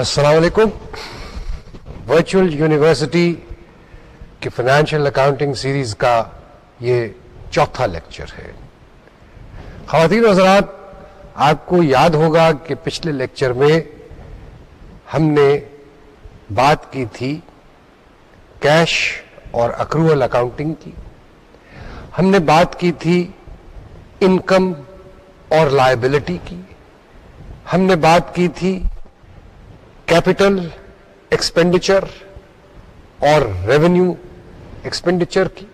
السلام علیکم virtual university کی فائنینشیل اکاؤنٹنگ سیریز کا یہ چوتھا لیکچر ہے خواتین حضرات آپ کو یاد ہوگا کہ پچھلے لیکچر میں ہم نے بات کی تھی کیش اور اکروول اکاؤنٹنگ کی ہم نے بات کی تھی انکم اور لائبلٹی کی ہم نے بات کی تھی کیپٹل ایکسپینڈیچر اور ریونیو ایکسپینڈیچر کی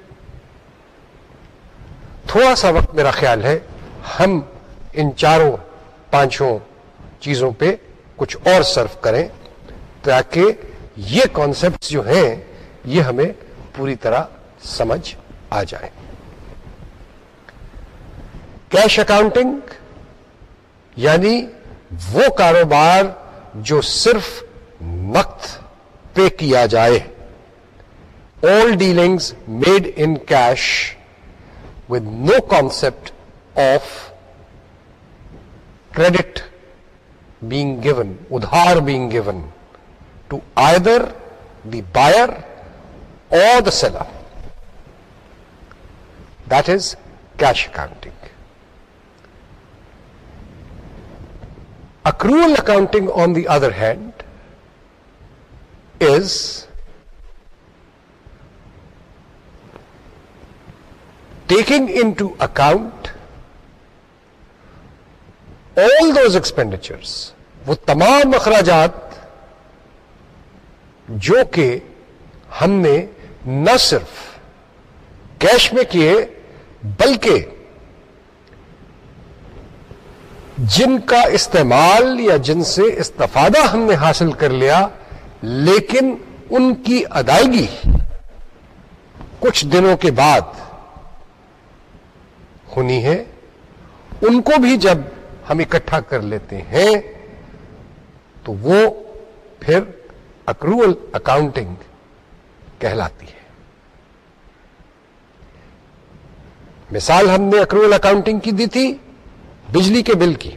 تھوڑا سا وقت میرا خیال ہے ہم ان چاروں پانچوں چیزوں پہ کچھ اور سرف کریں تاکہ یہ کانسیپٹ جو ہیں یہ ہمیں پوری طرح سمجھ آ جائے کیش اکاؤنٹنگ یعنی وہ کاروبار جو صرف مقت پے کیا جائے old dealings made in cash with no concept of credit being given udhaar being given to either the buyer or the seller that is cash accounting accounting on the other hand is taking in to account all those expenditures وہ تمام اخراجات جو کہ ہم نے نہ صرف cash میں کیے بلکہ جن کا استعمال یا جن سے استفادہ ہم نے حاصل کر لیا لیکن ان کی ادائیگی کچھ دنوں کے بعد ہونی ہے ان کو بھی جب ہم اکٹھا کر لیتے ہیں تو وہ پھر اکروول اکاؤنٹنگ کہلاتی ہے مثال ہم نے اکروول اکاؤنٹنگ کی دی تھی بجلی کے بل کی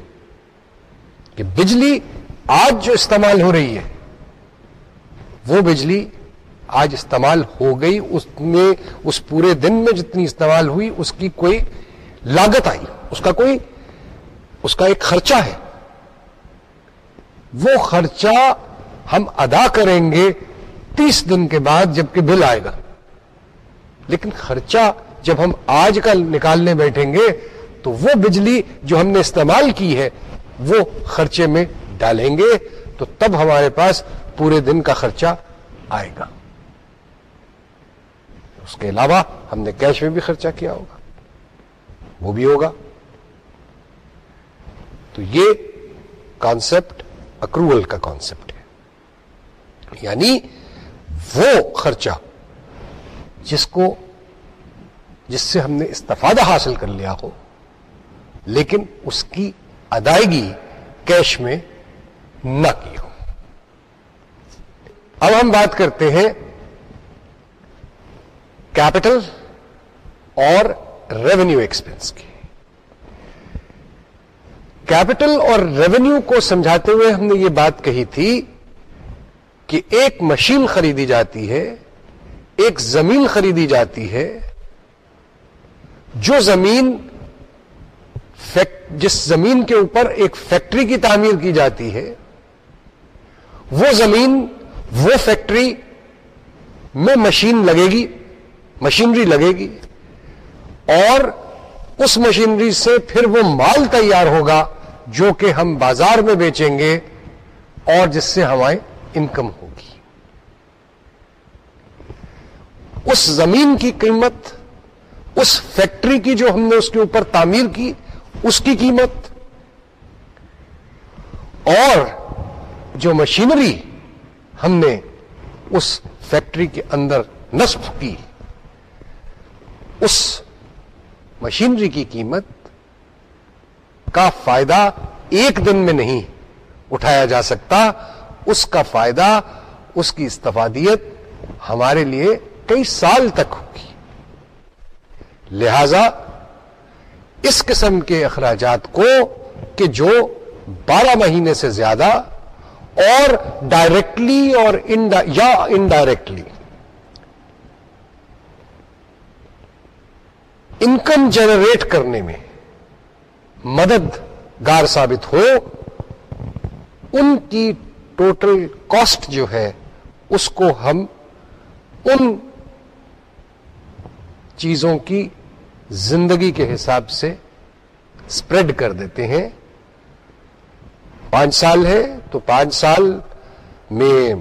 کہ بجلی آج جو استعمال ہو رہی ہے وہ بجلی آج استعمال ہو گئی اس میں اس پورے دن میں جتنی استعمال ہوئی اس کی کوئی لاگت آئی اس کا کوئی اس کا ایک خرچہ ہے وہ خرچہ ہم ادا کریں گے تیس دن کے بعد جب کہ بل آئے گا لیکن خرچہ جب ہم آج کا نکالنے بیٹھیں گے تو وہ بجلی جو ہم نے استعمال کی ہے وہ خرچے میں ڈالیں گے تو تب ہمارے پاس پورے دن کا خرچہ آئے گا اس کے علاوہ ہم نے کیش میں بھی خرچہ کیا ہوگا وہ بھی ہوگا تو یہ کانسپٹ اکروول کا کانسپٹ ہے یعنی وہ خرچہ جس کو جس سے ہم نے استفادہ حاصل کر لیا ہو لیکن اس کی ادائیگی کیش میں نہ کی ہو اب ہم بات کرتے ہیں کیپٹل اور ریونیو ایکسپینس کیپٹل اور ریونیو کو سمجھاتے ہوئے ہم نے یہ بات کہی تھی کہ ایک مشین خریدی جاتی ہے ایک زمین خریدی جاتی ہے جو زمین جس زمین کے اوپر ایک فیکٹری کی تعمیر کی جاتی ہے وہ زمین وہ فیکٹری میں مشین لگے گی مشینری لگے گی اور اس مشینری سے پھر وہ مال تیار ہوگا جو کہ ہم بازار میں بیچیں گے اور جس سے ہماری انکم ہوگی اس زمین کی قیمت اس فیکٹری کی جو ہم نے اس کے اوپر تعمیر کی اس کی قیمت اور جو مشینری ہم نے اس فیکٹری کے اندر نصب کی اس مشینری کی قیمت کا فائدہ ایک دن میں نہیں اٹھایا جا سکتا اس کا فائدہ اس کی استفادیت ہمارے لیے کئی سال تک ہوگی لہذا اس قسم کے اخراجات کو کہ جو بارہ مہینے سے زیادہ اور ڈائریکٹلی اور یا انڈائریکٹلی انکم جنریٹ کرنے میں مددگار ثابت ہو ان کی ٹوٹل کاسٹ جو ہے اس کو ہم ان چیزوں کی زندگی کے حساب سے اسپریڈ کر دیتے ہیں پانچ سال ہے تو پانچ سال میں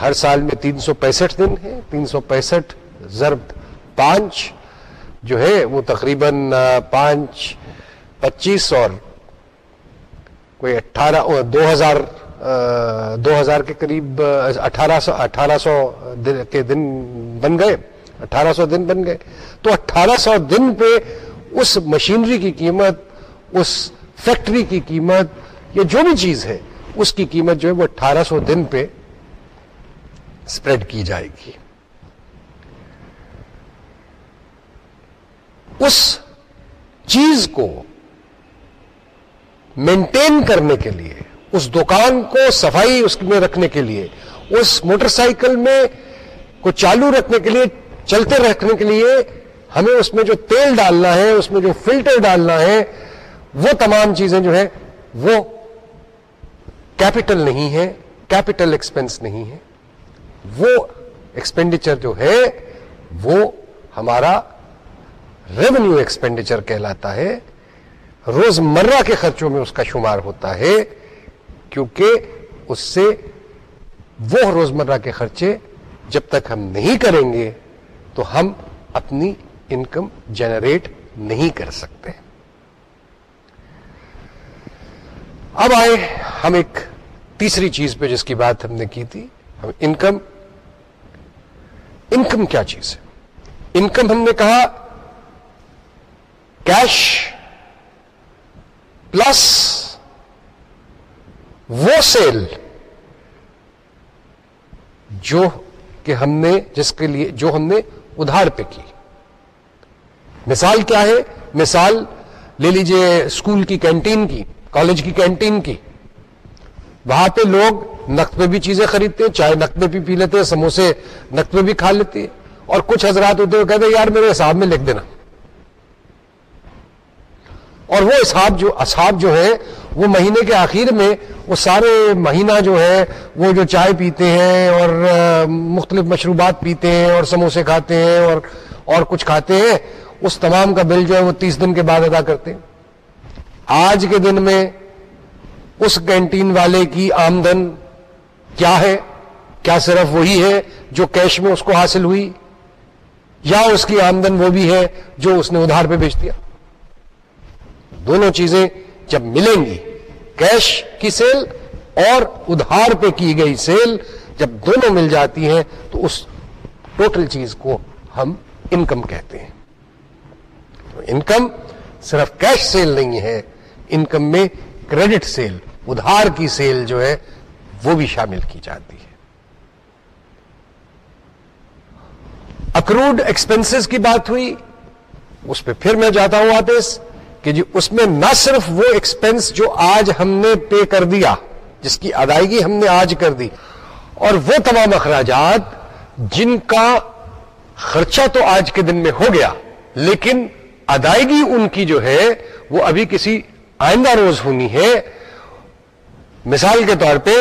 ہر سال میں تین سو پینسٹھ دن ہے تین سو پینسٹھ ضرب پانچ جو ہے وہ تقریباً پانچ پچیس اور کوئی اٹھارہ دو ہزار دو ہزار کے قریب اٹھارہ سو اٹھارہ سو کے دن بن گئے اٹھارہ سو دن بن گئے تو اٹھارہ سو دن پہ اس مشینری کی قیمت اس فیکٹری کی قیمت یا جو بھی چیز ہے اس کی قیمت جو ہے وہ اٹھارہ سو دن پہ کی جائے گی اس چیز کو مینٹین کرنے کے لیے اس دکان کو صفائی اس میں رکھنے کے لیے اس موٹر سائیکل میں کو چالو رکھنے کے لیے چلتے رکھنے کے لیے ہمیں اس میں جو تیل ڈالنا ہے اس میں جو فلٹر ڈالنا ہے وہ تمام چیزیں جو ہے وہ کیپٹل نہیں ہے کیپٹل ایکسپینس نہیں ہے وہ ایکسپینڈیچر جو ہے وہ ہمارا ریونیو ایکسپینڈیچر کہلاتا ہے روزمرہ کے خرچوں میں اس کا شمار ہوتا ہے کیونکہ اس سے وہ روزمرہ کے خرچے جب تک ہم نہیں کریں گے تو ہم اپنی انکم جنریٹ نہیں کر سکتے اب آئے ہم ایک تیسری چیز پہ جس کی بات ہم نے کی تھی ہم انکم انکم کیا چیز ہے انکم ہم نے کہا کیش پلس وہ سیل جو کہ ہم نے جس کے لیے جو ہم نے ادھار پہ کی مثال کیا ہے مثال لے لیجئے اسکول کی کینٹین کی کالج کی کینٹین کی وہاں پہ لوگ نقد پہ بھی چیزیں خریدتے چائے نقد بھی پی لیتے سموسے نقد پہ بھی کھا لیتے ہیں اور کچھ حضرات ہوتے ہیں کہتے ہیں یار میرے حساب میں لکھ دینا اور وہ حساب جو اصحاب جو ہے وہ مہینے کے آخر میں وہ سارے مہینہ جو ہے وہ جو چائے پیتے ہیں اور مختلف مشروبات پیتے ہیں اور سموسے کھاتے ہیں اور اور کچھ کھاتے ہیں اس تمام کا بل جو ہے وہ تیس دن کے بعد ادا کرتے ہیں آج کے دن میں اس کینٹین والے کی آمدن کیا ہے کیا صرف وہی ہے جو کیش میں اس کو حاصل ہوئی یا اس کی آمدن وہ بھی ہے جو اس نے ادھار پہ بیچ دیا دونوں چیزیں جب ملیں گی کیش کی سیل اور ادھار پہ کی گئی سیل جب دونوں مل جاتی ہیں تو اس ٹوٹل چیز کو ہم انکم کہتے ہیں تو انکم صرف کیش سیل نہیں ہے انکم میں کریڈٹ سیل ادھار کی سیل جو ہے وہ بھی شامل کی جاتی ہے اکروڈ ایکسپنسز کی بات ہوئی اس پہ پھر میں جاتا ہوں واپس کہ جی اس میں نہ صرف وہ ایکسپنس جو آج ہم نے پے کر دیا جس کی ادائیگی ہم نے آج کر دی اور وہ تمام اخراجات جن کا خرچہ تو آج کے دن میں ہو گیا لیکن ادائیگی ان کی جو ہے وہ ابھی کسی آئندہ روز ہونی ہے مثال کے طور پہ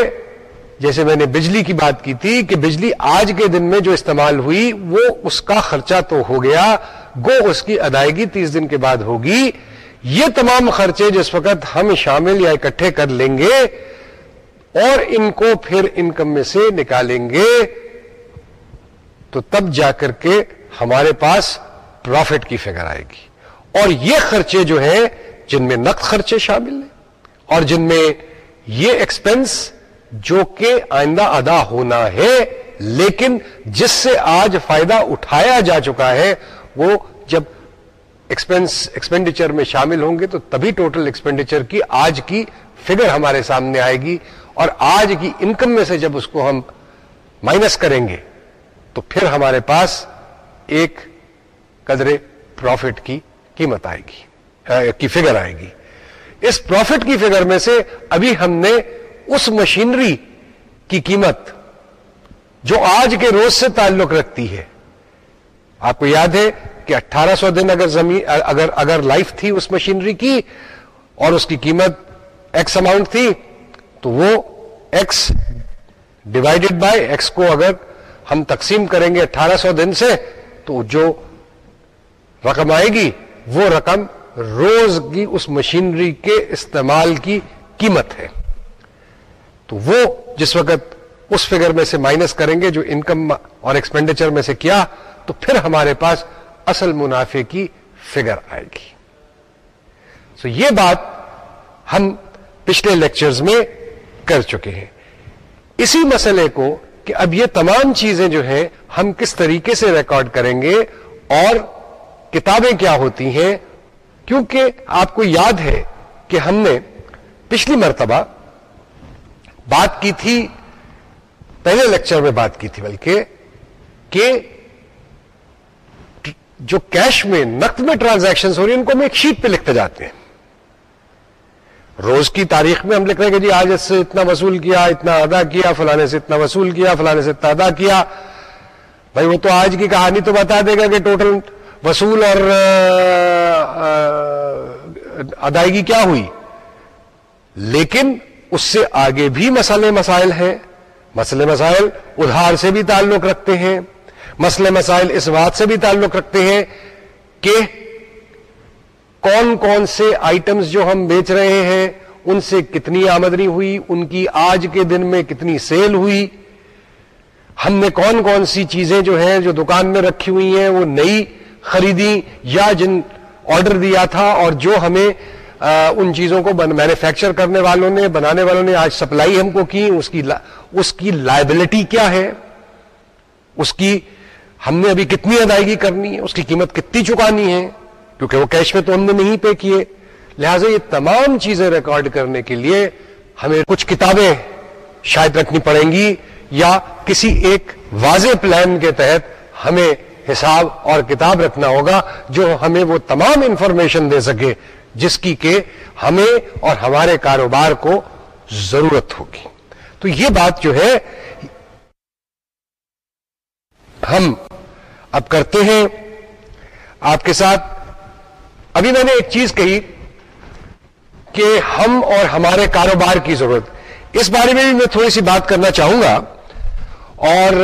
جیسے میں نے بجلی کی بات کی تھی کہ بجلی آج کے دن میں جو استعمال ہوئی وہ اس کا خرچہ تو ہو گیا گو اس کی ادائیگی تیس دن کے بعد ہوگی یہ تمام خرچے جس وقت ہم شامل یا اکٹھے کر لیں گے اور ان کو پھر انکم میں سے نکالیں گے تو تب جا کر کے ہمارے پاس پروفٹ کی فکر آئے گی اور یہ خرچے جو ہیں جن میں نقد خرچے شامل ہیں اور جن میں یہ ایکسپنس جو کہ آئندہ ادا ہونا ہے لیکن جس سے آج فائدہ اٹھایا جا چکا ہے وہ ایکسپینڈیچر میں شامل ہوں گے تو تبھی ٹوٹل ایکسپینڈیچر کی آج کی فگر ہمارے سامنے آئے گی اور آج کی انکم میں سے جب اس کو ہم مائنس کریں گے تو پھر ہمارے پاس ایک قدرے پروفٹ کی قیمت آئے گی کی فگر آئے گی اس پروفٹ کی فگر میں سے ابھی ہم نے اس مشینری کی قیمت جو آج کے روز سے تعلق رکھتی ہے آپ کو یاد ہے کہ اٹھارہ سو دن اگر زمین اگر اگر لائف تھی اس مشینری کی اور اس کی قیمت ایکس اماؤنٹ تھی تو وہ ایکس ایکس ڈیوائڈیڈ بائی کو اگر ہم تقسیم کریں گے اٹھارہ سو دن سے تو جو رقم آئے گی وہ رقم روز کی اس مشینری کے استعمال کی قیمت ہے تو وہ جس وقت اس فگر میں سے مائنس کریں گے جو انکم اور ایکسپینڈیچر میں سے کیا تو پھر ہمارے پاس اصل منافع کی فگر آئے گی سو یہ بات ہم پچھلے لیکچرز میں کر چکے ہیں اسی مسئلے کو کہ اب یہ تمام چیزیں جو ہیں ہم کس طریقے سے ریکارڈ کریں گے اور کتابیں کیا ہوتی ہیں کیونکہ آپ کو یاد ہے کہ ہم نے پچھلی مرتبہ بات کی تھی پہلے لیکچر میں بات کی تھی بلکہ کہ جو کیش میں نقد میں ٹرانزیکشن ہو رہی ہیں ان کو ہم ایک شیٹ پہ لکھتے جاتے ہیں روز کی تاریخ میں ہم لکھ رہے ہیں کہ جی آج اس سے اتنا وصول کیا اتنا ادا کیا فلانے سے اتنا وصول کیا فلانے سے اتنا ادا کیا بھائی وہ تو آج کی کہانی تو بتا دے گا کہ ٹوٹل وصول اور ادائیگی کیا ہوئی لیکن اس سے آگے بھی مسئلے مسائل ہیں مسئلے مسائل ادھار سے بھی تعلق رکھتے ہیں مسئلے مسائل اس بات سے بھی تعلق رکھتے ہیں کہ کون کون سے آئٹمس جو ہم بیچ رہے ہیں ان سے کتنی آمدنی ہوئی ان کی آج کے دن میں کتنی سیل ہوئی ہم نے کون کون سی چیزیں جو ہیں جو دکان میں رکھی ہوئی ہیں وہ نئی خریدی یا جن آرڈر دیا تھا اور جو ہمیں آ, ان چیزوں کو مینوفیکچر کرنے والوں نے بنانے والوں نے آج سپلائی ہم کو کی اس کی اس کی لائبلٹی کیا ہے اس کی ہم نے ابھی کتنی ادائیگی کرنی ہے اس کی قیمت کتنی چکانی ہے کیونکہ وہ کیش میں تو ہم نے نہیں پے کیے لہٰذا یہ تمام چیزیں ریکارڈ کرنے کے لیے ہمیں کچھ کتابیں شاید رکھنی پڑیں گی یا کسی ایک واضح پلان کے تحت ہمیں حساب اور کتاب رکھنا ہوگا جو ہمیں وہ تمام انفارمیشن دے سکے جس کی کہ ہمیں اور ہمارے کاروبار کو ضرورت ہوگی تو یہ بات جو ہے ہم اب کرتے ہیں آپ کے ساتھ ابھی میں نے ایک چیز کہی کہ ہم اور ہمارے کاروبار کی ضرورت اس بارے میں بھی میں تھوڑی سی بات کرنا چاہوں گا اور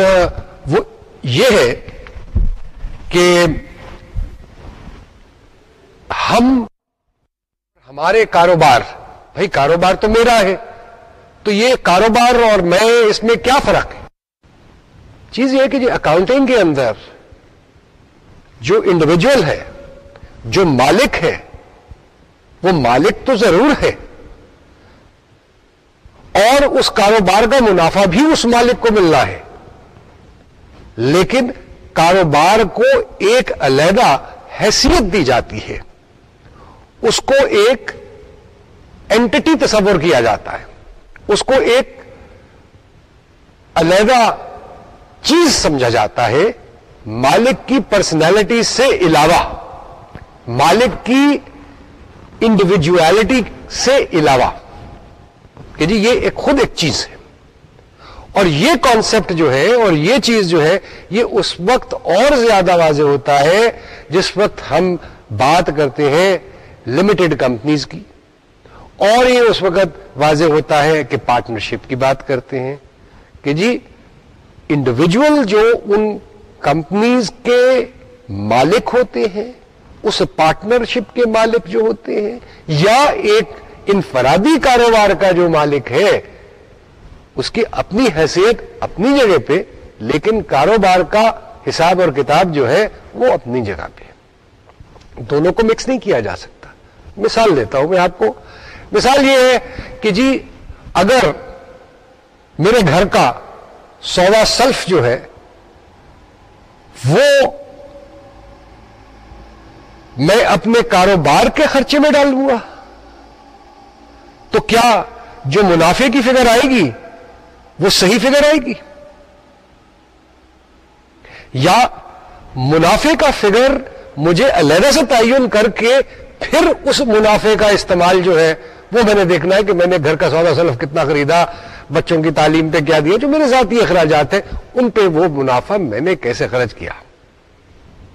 وہ یہ ہے کہ ہم ہمارے کاروبار بھائی کاروبار تو میرا ہے تو یہ کاروبار اور میں اس میں کیا فرق ہے چیز یہ ہے کہ جی اکاؤنٹنگ کے اندر جو انڈیویجل ہے جو مالک ہے وہ مالک تو ضرور ہے اور اس کاروبار کا منافع بھی اس مالک کو مل رہا ہے لیکن کاروبار کو ایک علیحدہ حیثیت دی جاتی ہے اس کو ایک اینٹی تصور کیا جاتا ہے اس کو ایک علیحدہ چیز سمجھا جاتا ہے مالک کی پرسنالٹی سے علاوہ مالک کی انڈیویجویلٹی سے علاوہ کہ جی یعنی یہ ایک خود ایک چیز ہے اور یہ کانسیپٹ جو ہے اور یہ چیز جو ہے یہ اس وقت اور زیادہ واضح ہوتا ہے جس وقت ہم بات کرتے ہیں لمیٹڈ کمپنیز کی اور یہ اس وقت واضح ہوتا ہے کہ پارٹنرشپ کی بات کرتے ہیں کہ جی انڈیویجل جو ان کمپنیز کے مالک ہوتے ہیں اس پارٹنرشپ کے مالک جو ہوتے ہیں یا ایک انفرادی کاروبار کا جو مالک ہے اس کی اپنی حیثیت اپنی جگہ پہ لیکن کاروبار کا حساب اور کتاب جو ہے وہ اپنی جگہ پہ دونوں کو مکس نہیں کیا جا سکتا مثال دیتا ہوں میں آپ کو مثال یہ ہے کہ جی اگر میرے گھر کا سودا سلف جو ہے وہ میں اپنے کاروبار کے خرچے میں ڈال دوں گا تو کیا جو منافع کی فکر آئے گی وہ صحیح فگر آئے گی یا منافع کا فکر مجھے علیحدہ سے تعین کر کے پھر اس منافع کا استعمال جو ہے وہ میں نے دیکھنا ہے کہ میں نے گھر کا سودا سلف کتنا خریدا بچوں کی تعلیم پہ کیا دیا جو میرے ذاتی اخراجات ہیں ان پہ وہ منافع میں نے کیسے خرچ کیا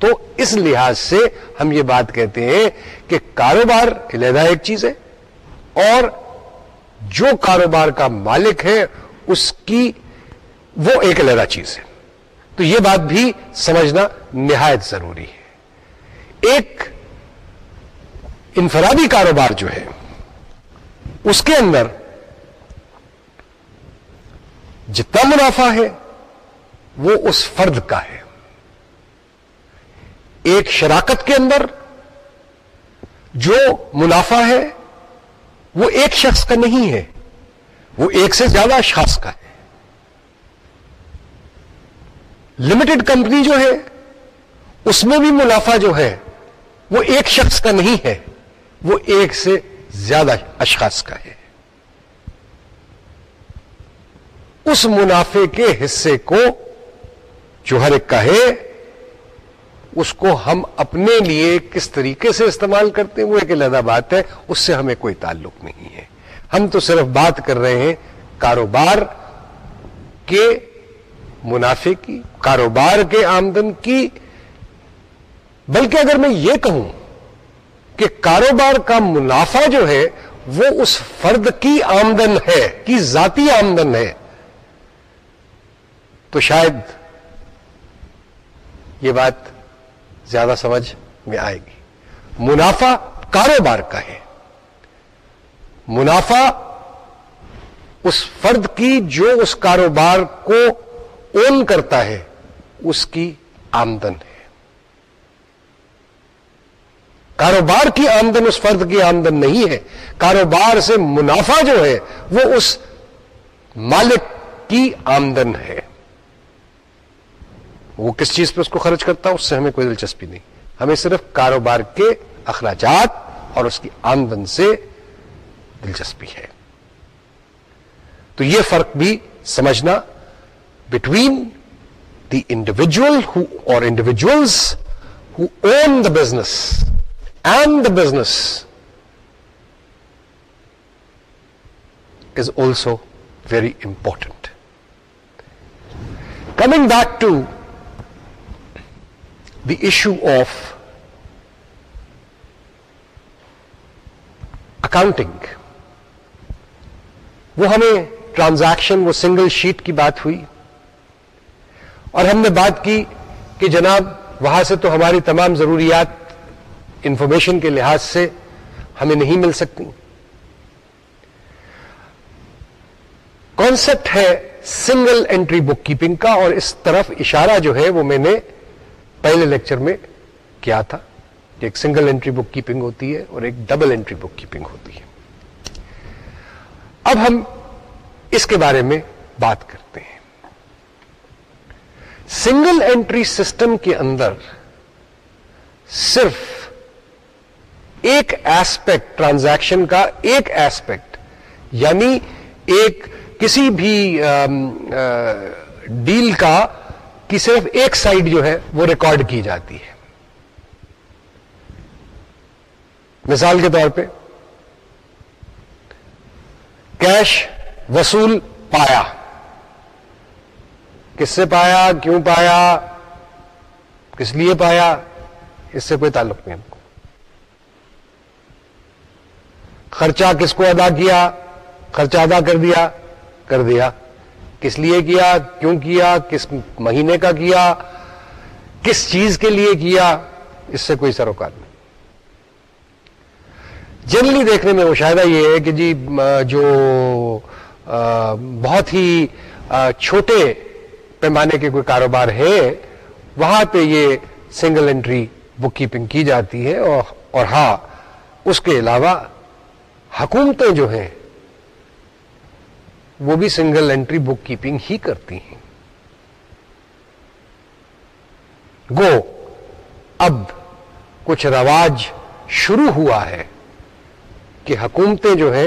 تو اس لحاظ سے ہم یہ بات کہتے ہیں کہ کاروبار علیحدہ ایک چیز ہے اور جو کاروبار کا مالک ہے اس کی وہ ایک علیحدہ چیز ہے تو یہ بات بھی سمجھنا نہایت ضروری ہے ایک انفرادی کاروبار جو ہے اس کے اندر جتنا منافع ہے وہ اس فرد کا ہے ایک شراکت کے اندر جو منافع ہے وہ ایک شخص کا نہیں ہے وہ ایک سے زیادہ اشخاص کا ہے لمیٹڈ کمپنی جو ہے اس میں بھی منافع جو ہے وہ ایک شخص کا نہیں ہے وہ ایک سے زیادہ اشخاص کا ہے اس منافع کے حصے کو جو ایک کہے اس کو ہم اپنے لیے کس طریقے سے استعمال کرتے ہیں وہ ایک علیحدہ بات ہے اس سے ہمیں کوئی تعلق نہیں ہے ہم تو صرف بات کر رہے ہیں کاروبار کے منافع کی کاروبار کے آمدن کی بلکہ اگر میں یہ کہوں کہ کاروبار کا منافع جو ہے وہ اس فرد کی آمدن ہے کی ذاتی آمدن ہے تو شاید یہ بات زیادہ سمجھ میں آئے گی منافع کاروبار کا ہے منافع اس فرد کی جو اس کاروبار کو اون کرتا ہے اس کی آمدن ہے کاروبار کی آمدن اس فرد کی آمدن نہیں ہے کاروبار سے منافع جو ہے وہ اس مالک کی آمدن ہے وہ کس چیز پہ اس کو خرچ کرتا اس سے ہمیں کوئی دلچسپی نہیں ہمیں صرف کاروبار کے اخراجات اور اس کی آمدن سے دلچسپی ہے تو یہ فرق بھی سمجھنا بٹوین دی انڈیویجل اور individuals who own the business and the business is also very important coming back to issue of accounting وہ ہمیں ٹرانزیکشن وہ سنگل شیٹ کی بات ہوئی اور ہم نے بات کی کہ جناب وہاں سے تو ہماری تمام ضروریات انفارمیشن کے لحاظ سے ہمیں نہیں مل سکتی کانسیپٹ ہے سنگل انٹری بک کیپنگ کا اور اس طرف اشارہ جو ہے وہ میں نے پہلے لیکچر میں کیا تھا کہ ایک سنگل انٹری بک کیپنگ ہوتی ہے اور ایک ڈبل انٹری بک کیپنگ ہوتی ہے اب ہم اس کے بارے میں بات کرتے ہیں سنگل انٹری سسٹم کے اندر صرف ایک ایسپیکٹ ٹرانزیکشن کا ایک ایسپیکٹ یعنی ایک کسی بھی ڈیل کا کی صرف ایک سائڈ جو ہے وہ ریکارڈ کی جاتی ہے مثال کے طور پہ کیش وصول پایا کس سے پایا کیوں پایا کس لیے پایا اس سے کوئی تعلق نہیں ہم کو خرچہ کس کو ادا کیا خرچہ ادا کر دیا کر دیا کس لیے کیا کیوں کیا کس مہینے کا کیا کس چیز کے لیے کیا اس سے کوئی سروکار نہیں جنرلی دیکھنے میں مشاہدہ یہ ہے کہ جی جو بہت ہی چھوٹے پیمانے کے کوئی کاروبار ہے وہاں پہ یہ سنگل انٹری بک کیپنگ کی جاتی ہے اور ہاں اس کے علاوہ حکومتیں جو ہیں وہ بھی سنگل انٹری بک کیپنگ ہی کرتی ہیں گو اب کچھ رواج شروع ہوا ہے کہ حکومتیں جو ہے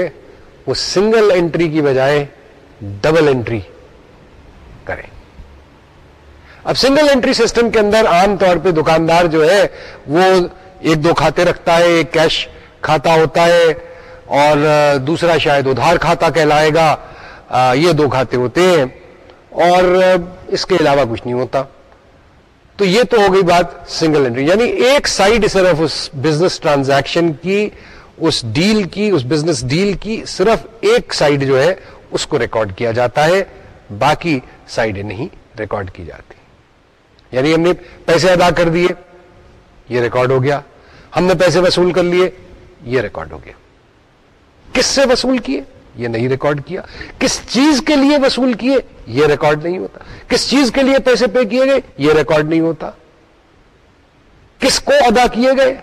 وہ سنگل انٹری کی بجائے ڈبل انٹری کریں اب سنگل انٹری سسٹم کے اندر عام طور پہ دکاندار جو ہے وہ ایک دو کھاتے رکھتا ہے ایک کیش کھاتا ہوتا ہے اور دوسرا شاید ادھار کھاتا کہلائے گا یہ دو کھاتے ہوتے ہیں اور اس کے علاوہ کچھ نہیں ہوتا تو یہ تو ہو گئی بات سنگل انٹری یعنی ایک سائڈ صرف اس بزنس ٹرانزیکشن کی اس ڈیل کی اس بزنس ڈیل کی صرف ایک سائڈ جو ہے اس کو ریکارڈ کیا جاتا ہے باقی سائڈ نہیں ریکارڈ کی جاتی یعنی ہم نے پیسے ادا کر دیے یہ ریکارڈ ہو گیا ہم نے پیسے وصول کر لیے یہ ریکارڈ ہو گیا کس سے وصول کیے یہ نہیں ریکارڈ کیا کس چیز کے لیے وصول کیے یہ ریکارڈ نہیں ہوتا کس چیز کے لیے پیسے پے کیے گئے یہ ریکارڈ نہیں ہوتا کس کو ادا کیے گئے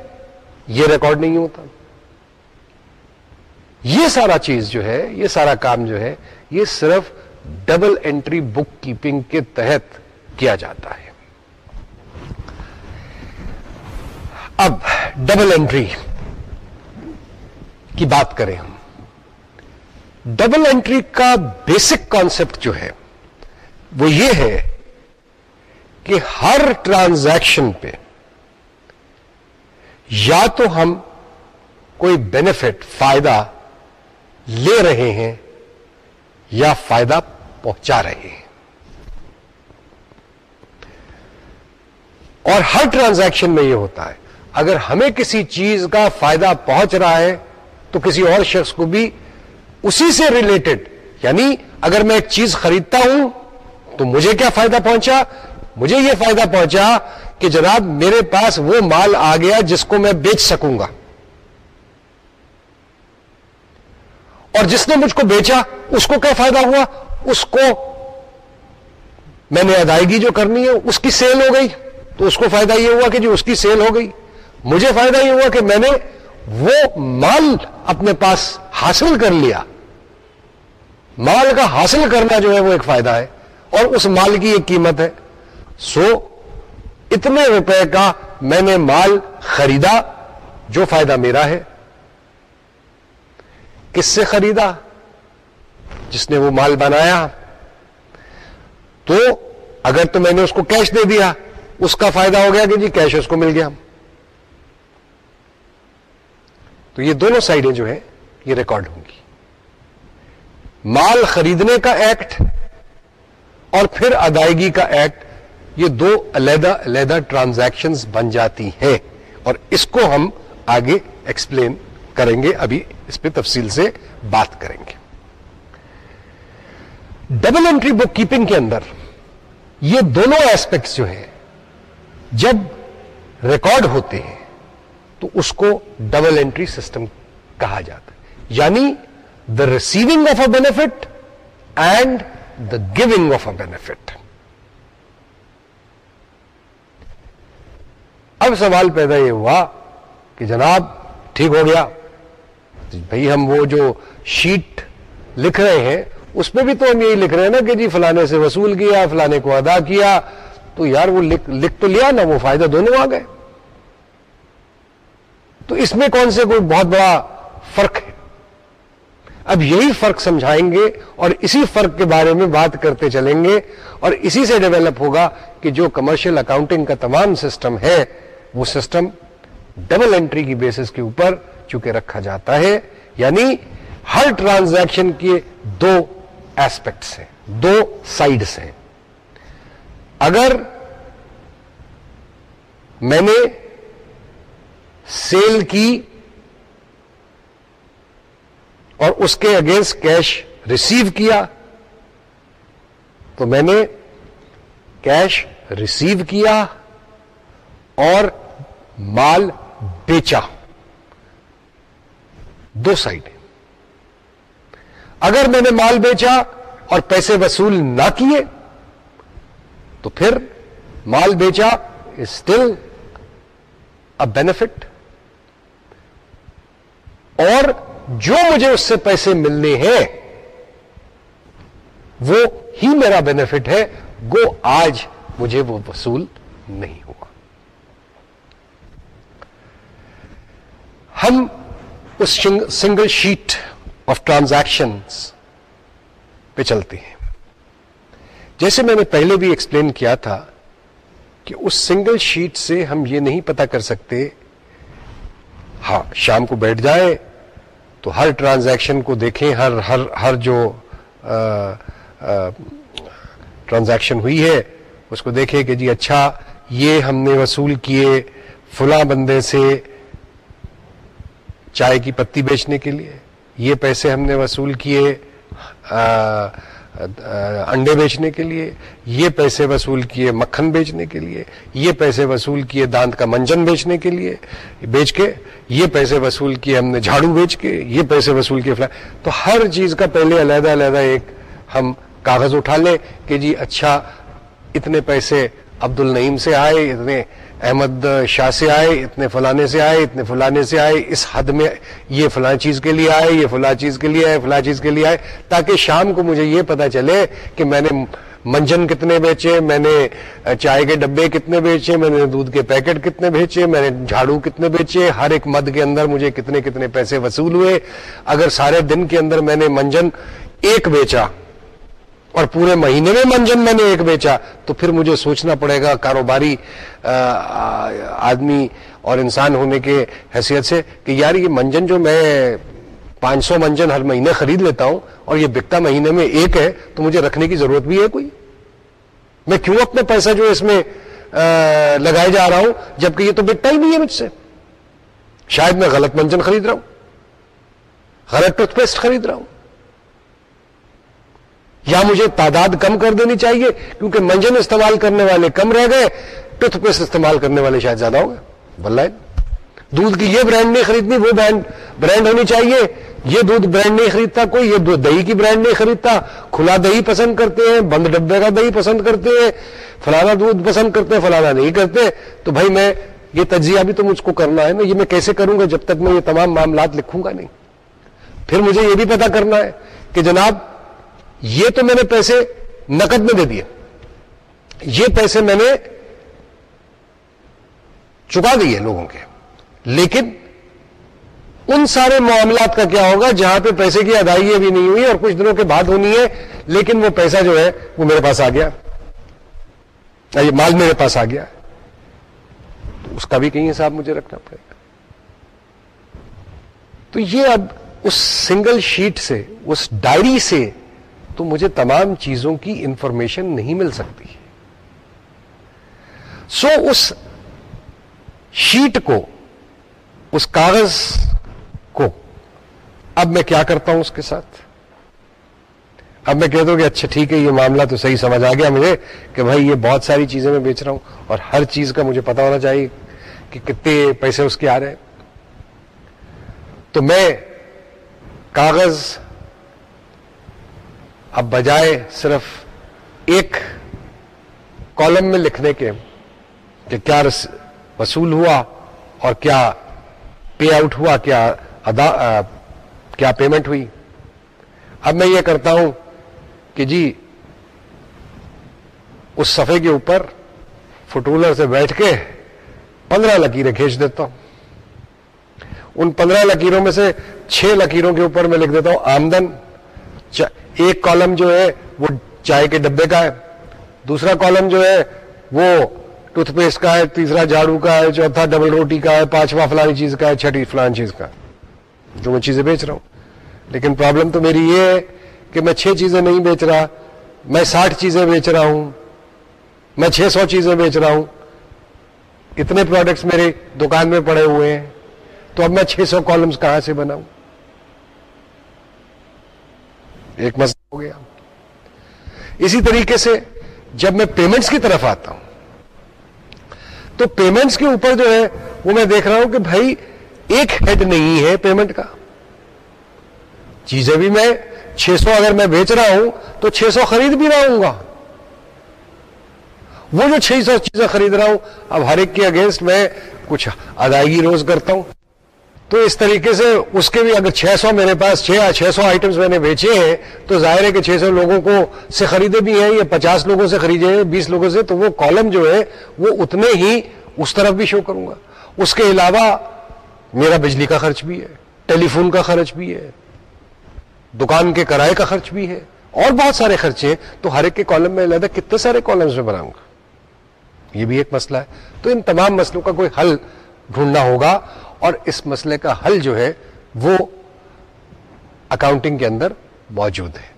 یہ ریکارڈ نہیں ہوتا یہ سارا چیز جو ہے یہ سارا کام جو ہے یہ صرف ڈبل انٹری بک کیپنگ کے تحت کیا جاتا ہے اب ڈبل انٹری کی بات کریں ہم ڈبل انٹری کا بیسک کانسپٹ جو ہے وہ یہ ہے کہ ہر ٹرانزیکشن پہ یا تو ہم کوئی بینیفٹ فائدہ لے رہے ہیں یا فائدہ پہنچا رہے ہیں اور ہر ٹرانزیکشن میں یہ ہوتا ہے اگر ہمیں کسی چیز کا فائدہ پہنچ رہا ہے تو کسی اور شخص کو بھی اسی سے ریلیٹڈ یعنی اگر میں ایک چیز خریدتا ہوں تو مجھے کیا فائدہ پہنچا مجھے یہ فائدہ پہنچا کہ جناب میرے پاس وہ مال آ گیا جس کو میں بیچ سکوں گا اور جس نے مجھ کو بیچا اس کو کیا فائدہ ہوا اس کو میں نے ادائیگی جو کرنی ہے اس کی سیل ہو گئی تو اس کو فائدہ یہ ہوا کہ اس کی سیل ہو گئی مجھے فائدہ یہ ہوا کہ میں نے وہ مال اپنے پاس حاصل کر لیا مال کا حاصل کرنا جو ہے وہ ایک فائدہ ہے اور اس مال کی ایک قیمت ہے سو اتنے روپے کا میں نے مال خریدا جو فائدہ میرا ہے کس سے خریدا جس نے وہ مال بنایا تو اگر تو میں نے اس کو کیش دے دیا اس کا فائدہ ہو گیا کہ جی کیش اس کو مل گیا تو یہ دونوں سائڈیں جو ہیں یہ ریکارڈ ہوں گی مال خریدنے کا ایکٹ اور پھر ادائیگی کا ایکٹ یہ دو علیحدہ علیحدہ ٹرانزیکشنز بن جاتی ہیں اور اس کو ہم آگے ایکسپلین کریں گے ابھی اس پہ تفصیل سے بات کریں گے ڈبل انٹری بک کیپنگ کے اندر یہ دونوں ایسپیکٹس جو ہیں جب ریکارڈ ہوتے ہیں تو اس کو ڈبل انٹری سسٹم کہا جاتا ہے یعنی the receiving of a benefit and the giving of a benefit اب سوال پیدا یہ ہوا کہ جناب ٹھیک ہو گیا بھائی ہم وہ جو شیٹ لکھ رہے ہیں اس میں بھی تو ہم یہی لکھ رہے ہیں نا کہ جی فلانے سے وصول کیا فلانے کو ادا کیا تو یار وہ لکھ, لکھ تو لیا نا وہ فائدہ دونوں آ گئے تو اس میں کون سے کوئی بہت بڑا فرق ہے اب یہی فرق سمجھائیں گے اور اسی فرق کے بارے میں بات کرتے چلیں گے اور اسی سے ڈیولپ ہوگا کہ جو کمرشل اکاؤنٹنگ کا تمام سسٹم ہے وہ سسٹم ڈبل انٹری کی بیسس کے اوپر چونکہ رکھا جاتا ہے یعنی ہر ٹرانزیکشن کے دو ایسپیکٹس ہیں دو سائڈس ہیں اگر میں نے سیل کی اور اس کے اگینسٹ کیش ریسیو کیا تو میں نے کیش ریسیو کیا اور مال بیچا دو سائڈ اگر میں نے مال بیچا اور پیسے وصول نہ کیے تو پھر مال بیچا اسٹل ا بیفٹ اور جو مجھے اس سے پیسے ملنے ہیں وہ ہی میرا بینیفٹ ہے گو آج مجھے وہ وصول نہیں ہوا ہم اس سنگل شیٹ آف ٹرانزیکشن پہ چلتے ہیں جیسے میں نے پہلے بھی ایکسپلین کیا تھا کہ اس سنگل شیٹ سے ہم یہ نہیں پتا کر سکتے ہاں شام کو بیٹھ جائیں تو ہر ٹرانزیکشن کو دیکھیں ہر ہر ہر جو ٹرانزیکشن ہوئی ہے اس کو دیکھیں کہ جی اچھا یہ ہم نے وصول کیے فلاں بندے سے چائے کی پتی بیچنے کے لیے یہ پیسے ہم نے وصول کیے انڈے بیچنے کے لیے یہ پیسے وصول کیے مکھن بیچنے کے لیے یہ پیسے وصول کیے دانت کا منجن بیچنے کے لیے بیچ کے یہ پیسے وصول کیے ہم نے جھاڑو بیچ کے یہ پیسے وصول کیے فلاں تو ہر چیز کا پہلے علیحدہ علیحدہ ایک ہم کاغذ اٹھا لیں کہ جی اچھا اتنے پیسے عبد النعیم سے آئے اتنے احمد شاہ سے آئے اتنے فلانے سے آئے اتنے فلانے سے آئے اس حد میں یہ فلاں چیز کے لیے آئے یہ فلاں چیز کے لیے آئے فلاں چیز کے لیے آئے تاکہ شام کو مجھے یہ پتا چلے کہ میں نے منجن کتنے بیچے میں نے چائے کے ڈبے کتنے بیچے میں نے دودھ کے پیکٹ کتنے بیچے میں نے جھاڑو کتنے بیچے ہر ایک مد کے اندر مجھے کتنے کتنے پیسے وصول ہوئے اگر سارے دن کے اندر میں نے منجن ایک بیچا اور پورے مہینے میں منجن میں نے ایک بیچا تو پھر مجھے سوچنا پڑے گا کاروباری آدمی اور انسان ہونے کے حیثیت سے کہ یار یہ منجن جو میں پانچ سو منجن ہر مہینے خرید لیتا ہوں اور یہ بکتا مہینے میں ایک ہے تو مجھے رکھنے کی ضرورت بھی ہے کوئی میں کیوں اپنا پیسہ جو اس میں لگائے جا رہا ہوں جبکہ یہ تو بکتا ہی نہیں ہے مجھ سے شاید میں غلط منجن خرید رہا ہوں غلط ٹوتھ پیسٹ خرید رہا ہوں یا مجھے تعداد کم کر دینی چاہیے کیونکہ منجن استعمال کرنے والے کم رہ گئے ٹوتھ پیسٹ استعمال کرنے والے شاید زیادہ ہو گئے بول دودھ کی یہ برانڈ نہیں خریدنی وہ برانڈ ہونی چاہیے یہ دودھ برانڈ نہیں خریدتا کوئی یہ دہی کی برانڈ نہیں خریدتا کھلا دہی پسند کرتے ہیں بند ڈبے کا دہی پسند کرتے ہیں فلانا دودھ پسند کرتے ہیں فلانا نہیں کرتے تو بھائی میں یہ تجزیہ بھی تو مجھ کو کرنا ہے نا یہ میں کیسے کروں گا جب تک میں یہ تمام معاملات لکھوں گا نہیں پھر مجھے یہ بھی پتا کرنا ہے کہ جناب یہ تو میں نے پیسے نقد میں دے دیے یہ پیسے میں نے چکا دیے لوگوں کے لیکن ان سارے معاملات کا کیا ہوگا جہاں پہ پیسے کی ادائیگی بھی نہیں ہوئی اور کچھ دنوں کے بعد ہونی ہے لیکن وہ پیسہ جو ہے وہ میرے پاس آ گیا یہ مال میرے پاس آ گیا تو اس کا بھی کہیں حساب مجھے رکھنا پڑے گا تو یہ اب اس سنگل شیٹ سے اس ڈائری سے تو مجھے تمام چیزوں کی انفارمیشن نہیں مل سکتی سو اس شیٹ کو اس کاغذ کو اب میں کیا کرتا ہوں اس کے ساتھ اب میں کہتا ہوں کہ اچھا ٹھیک ہے یہ معاملہ تو صحیح سمجھ آ گیا مجھے کہ بھائی یہ بہت ساری چیزیں میں بیچ رہا ہوں اور ہر چیز کا مجھے پتا ہونا چاہیے کہ کتنے پیسے اس کے آ رہے ہیں تو میں کاغذ اب بجائے صرف ایک کالم میں لکھنے کے کہ کیا وصول ہوا اور کیا پے آؤٹ ہوا کیا ادا آ, کیا پیمنٹ ہوئی اب میں یہ کرتا ہوں کہ جی اس صفحے کے اوپر فٹولر سے بیٹھ کے پندرہ لکیریں کھینچ دیتا ہوں ان پندرہ لکیروں میں سے چھ لکیروں کے اوپر میں لکھ دیتا ہوں آمدن ایک کالم جو ہے وہ چائے کے ڈبے کا ہے دوسرا کالم جو ہے وہ ٹوتھ پیسٹ کا ہے تیسرا جھاڑو کا ہے چوتھا ڈبل روٹی کا ہے پانچواں فلانی چیز کا ہے چھٹی فلانی چیز کا جو میں چیزیں بیچ رہا ہوں لیکن پرابلم تو میری یہ ہے کہ میں چھ چیزیں نہیں بیچ رہا میں ساٹھ چیزیں بیچ رہا ہوں میں چھ سو چیزیں بیچ رہا ہوں اتنے پروڈکٹس میرے دکان میں پڑے ہوئے ہیں تو اب میں چھ سو کالمس کہاں سے بناؤں ایک مزہ ہو گیا اسی طریقے سے جب میں پیمنٹس کی طرف آتا ہوں تو پیمنٹس کے اوپر جو ہے وہ میں دیکھ رہا ہوں کہ بھائی ایک ہیڈ نہیں ہے پیمنٹ کا چیزیں بھی میں چھ سو اگر میں بیچ رہا ہوں تو چھ سو خرید بھی رہا ہوں گا وہ جو چھ سو چیزیں خرید رہا ہوں اب ہر ایک کے اگینسٹ میں کچھ ادائیگی روز کرتا ہوں تو اس طریقے سے اس کے بھی اگر چھ سو میرے پاس چھ چھ سو آئٹمس میں نے بیچے ہیں تو ظاہر ہے کہ چھ سو لوگوں کو سے خریدے بھی ہیں یا پچاس لوگوں سے خریدے ہیں بیس لوگوں سے تو وہ کالم جو ہے وہ اتنے ہی اس طرف بھی شو کروں گا اس کے علاوہ میرا بجلی کا خرچ بھی ہے ٹیلی فون کا خرچ بھی ہے دکان کے کرائے کا خرچ بھی ہے اور بہت سارے خرچے تو ہر ایک کے کالم میں علیحدہ کتنے سارے کالمس میں بناؤں گا یہ بھی ایک مسئلہ ہے تو ان تمام مسئلوں کا کوئی حل ڈھونڈنا ہوگا اور اس مسئلے کا حل جو ہے وہ اکاؤنٹنگ کے اندر موجود ہے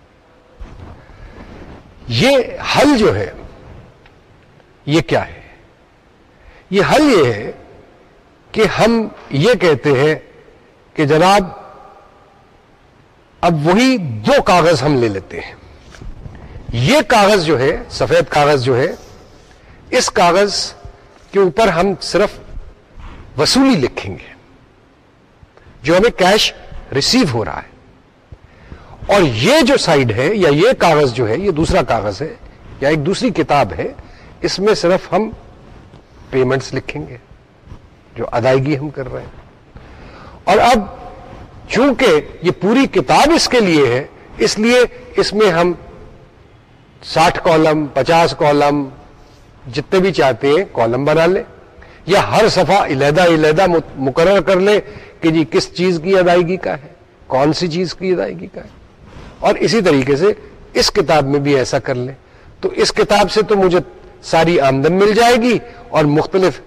یہ حل جو ہے یہ کیا ہے یہ حل یہ ہے کہ ہم یہ کہتے ہیں کہ جناب اب وہی دو کاغذ ہم لے لیتے ہیں یہ کاغذ جو ہے سفید کاغذ جو ہے اس کاغذ کے اوپر ہم صرف وصولی لکھیں گے جو ہمیں کیش ریسیو ہو رہا ہے اور یہ جو سائڈ ہے یا یہ کاغذ جو ہے یہ دوسرا کاغذ ہے یا ایک دوسری کتاب ہے اس میں صرف ہم پیمنٹس لکھیں گے جو ادائیگی ہم کر رہے ہیں اور اب چونکہ یہ پوری کتاب اس کے لیے ہے اس لیے اس میں ہم ساٹھ کالم پچاس کالم جتنے بھی چاہتے ہیں کالم بنا لیں یا ہر صفحہ علیحدہ علیحدہ مقرر کر لیں کہ جی کس چیز کی ادائیگی کا ہے کون سی چیز کی ادائیگی کا ہے اور اسی طریقے سے اس کتاب میں بھی ایسا کر لیں تو اس کتاب سے تو مجھے ساری آمدن مل جائے گی اور مختلف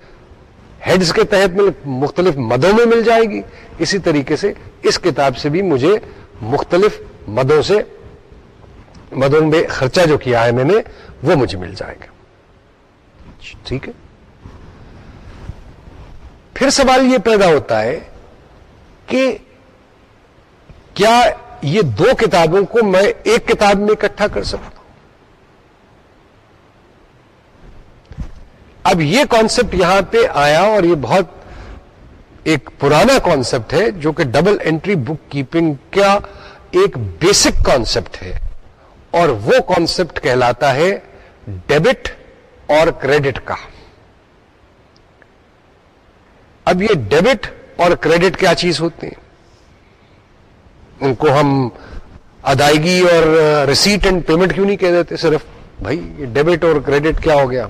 ہیڈز کے تحت مختلف مدوں میں مل جائے گی اسی طریقے سے اس کتاب سے بھی مجھے مختلف مدوں سے مدوں میں خرچہ جو کیا ہے میں نے وہ مجھے مل جائے گا ٹھیک ہے پھر سوال یہ پیدا ہوتا ہے کہ کیا یہ دو کتابوں کو میں ایک کتاب میں اکٹھا کر سکتا ہوں اب یہ کانسیپٹ یہاں پہ آیا اور یہ بہت ایک پرانا کانسیپٹ ہے جو کہ ڈبل انٹری بک کیپنگ کا ایک بیسک کانسیپٹ ہے اور وہ کانسیپٹ کہلاتا ہے ڈیبٹ اور کریڈٹ کا اب یہ ڈیبٹ اور کریڈٹ کیا چیز ہوتی ان کو ہم ادائیگی اور ریسیٹ اینڈ پیمنٹ کیوں نہیں کہہ دیتے صرف بھائی یہ ڈیبٹ اور کریڈٹ کیا ہو گیا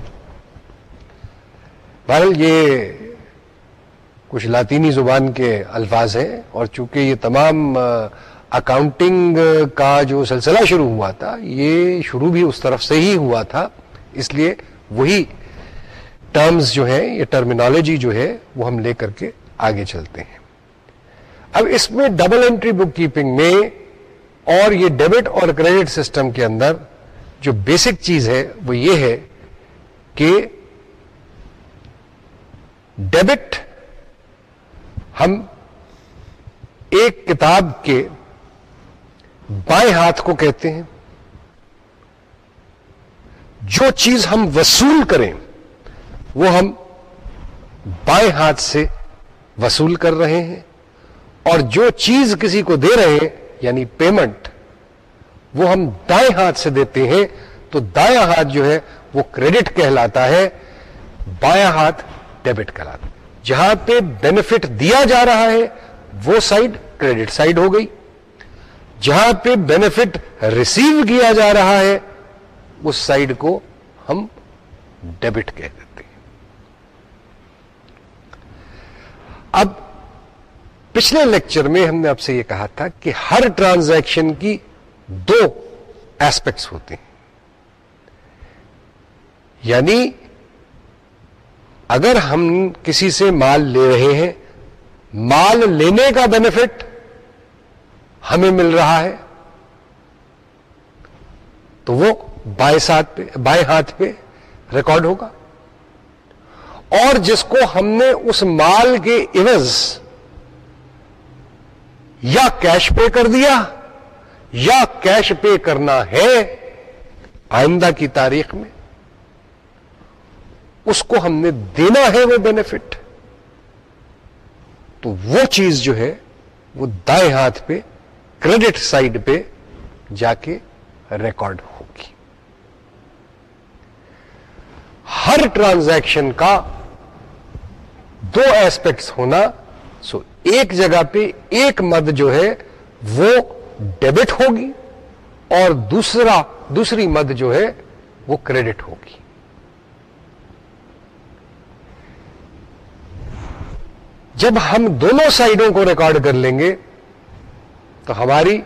بہرحال یہ کچھ لاطینی زبان کے الفاظ ہیں اور چونکہ یہ تمام اکاؤنٹنگ کا جو سلسلہ شروع ہوا تھا یہ شروع بھی اس طرف سے ہی ہوا تھا اس لیے وہی ٹرمز جو ہیں یہ ٹرمینالوجی جو ہے وہ ہم لے کر کے آگے چلتے ہیں اب اس میں ڈبل انٹری بک کیپنگ میں اور یہ ڈیبٹ اور کریڈٹ سسٹم کے اندر جو بیسک چیز ہے وہ یہ ہے کہ ڈیبٹ ہم ایک کتاب کے بائیں ہاتھ کو کہتے ہیں جو چیز ہم وصول کریں وہ ہم بائیں ہاتھ سے وصول کر رہے ہیں اور جو چیز کسی کو دے رہے ہیں یعنی پیمنٹ وہ ہم دائیں ہاتھ سے دیتے ہیں تو دائیں ہاتھ جو ہے وہ کریڈٹ کہلاتا ہے بایاں ہاتھ ڈیبٹ کہلاتا جہاں پہ بینیفٹ دیا جا رہا ہے وہ سائڈ کریڈٹ سائڈ ہو گئی جہاں پہ بینیفٹ ریسیو کیا جا رہا ہے اس سائڈ کو ہم ڈیبٹ کہہ اب پچھلے لیکچر میں ہم نے آپ سے یہ کہا تھا کہ ہر ٹرانزیکشن کی دو ایسپیکٹس ہوتے ہیں یعنی اگر ہم کسی سے مال لے رہے ہیں مال لینے کا بینیفٹ ہمیں مل رہا ہے تو وہ بائیں ساتھ پہ بائیں ہاتھ پہ ریکارڈ ہوگا اور جس کو ہم نے اس مال کے عوض یا کیش پے کر دیا یا کیش پے کرنا ہے آئندہ کی تاریخ میں اس کو ہم نے دینا ہے وہ بینیفٹ تو وہ چیز جو ہے وہ دائیں ہاتھ پہ کریڈٹ سائڈ پہ جا کے ریکارڈ ہوگی ہر ٹرانزیکشن کا دو ایسپیکٹس ہونا سو ایک جگہ پہ ایک مد جو ہے وہ ڈیبٹ ہوگی اور دوسرا دوسری مد جو ہے وہ کریڈٹ ہوگی جب ہم دونوں سائڈوں کو ریکارڈ کر لیں گے تو ہماری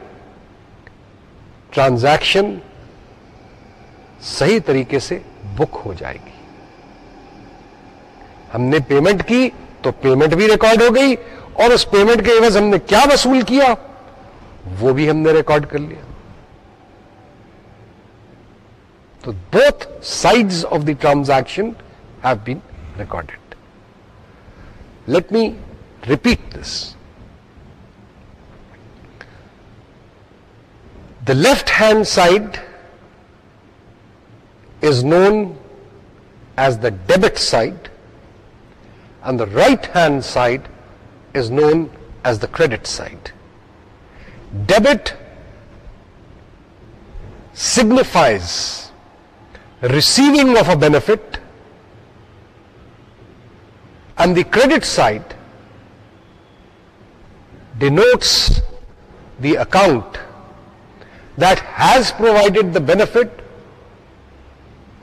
ٹرانزیکشن صحیح طریقے سے بک ہو جائے گی ہم نے پیمنٹ کی تو پیمنٹ بھی ریکارڈ ہو گئی اور اس پیمنٹ کے عوض ہم نے کیا وصول کیا وہ بھی ہم نے ریکارڈ کر لیا تو both side of the transaction have been recorded let me repeat this the left hand side is known as the debit side and the right hand side is known as the credit side. Debit signifies receiving of a benefit, and the credit side denotes the account that has provided the benefit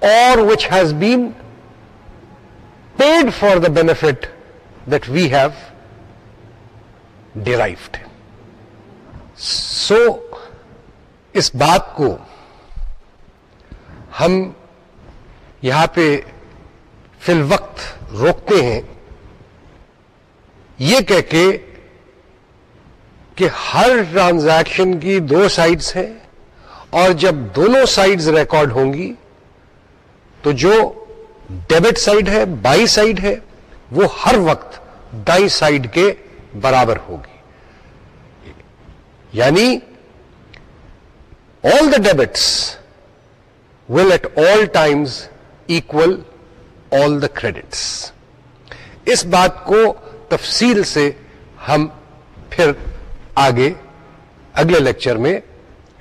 or which has been paid for the benefit that we have derived so اس بات کو ہم یہاں پہ فی الوقت روکتے ہیں یہ کہہ کے کہ ہر ٹرانزیکشن کی دو سائڈس ہیں اور جب دونوں سائڈز ریکارڈ ہوں گی تو جو ڈیبٹ سائڈ ہے بائی سائڈ ہے وہ ہر وقت دائی سائڈ کے برابر ہوگی یعنی all the debits will at all times equal all the credits اس بات کو تفصیل سے ہم پھر آگے اگلے لیکچر میں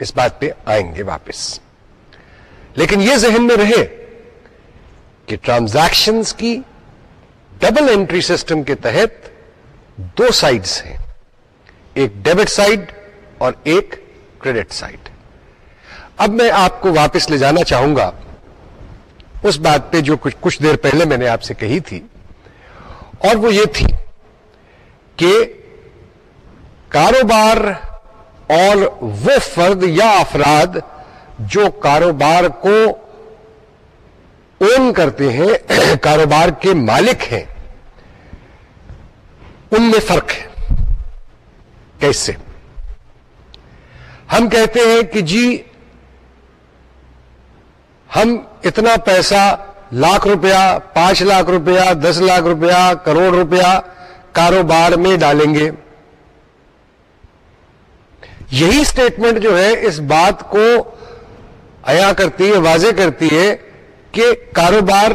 اس بات پہ آئیں گے واپس لیکن یہ ذہن میں رہے کہ ٹرانزیکشن کی ڈبل انٹری سسٹم کے تحت دو سائڈس ہیں ایک ڈیبٹ سائڈ اور ایک کریڈٹ سائڈ اب میں آپ کو واپس لے جانا چاہوں گا اس بات پہ جو کچھ کچھ دیر پہلے میں نے آپ سے کہی تھی اور وہ یہ تھی کہ کاروبار اور وہ فرد یا افراد جو کاروبار کو اون کرتے ہیں کاروبار کے مالک ہیں ان میں فرق ہے کیسے ہم کہتے ہیں کہ جی ہم اتنا پیسہ لاکھ روپیہ پانچ لاکھ روپیہ دس لاکھ روپیہ کروڑ روپیہ کاروبار میں ڈالیں گے یہی اسٹیٹمنٹ جو ہے اس بات کو عیا کرتی ہے واضح کرتی ہے کہ کاروبار